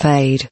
Fade.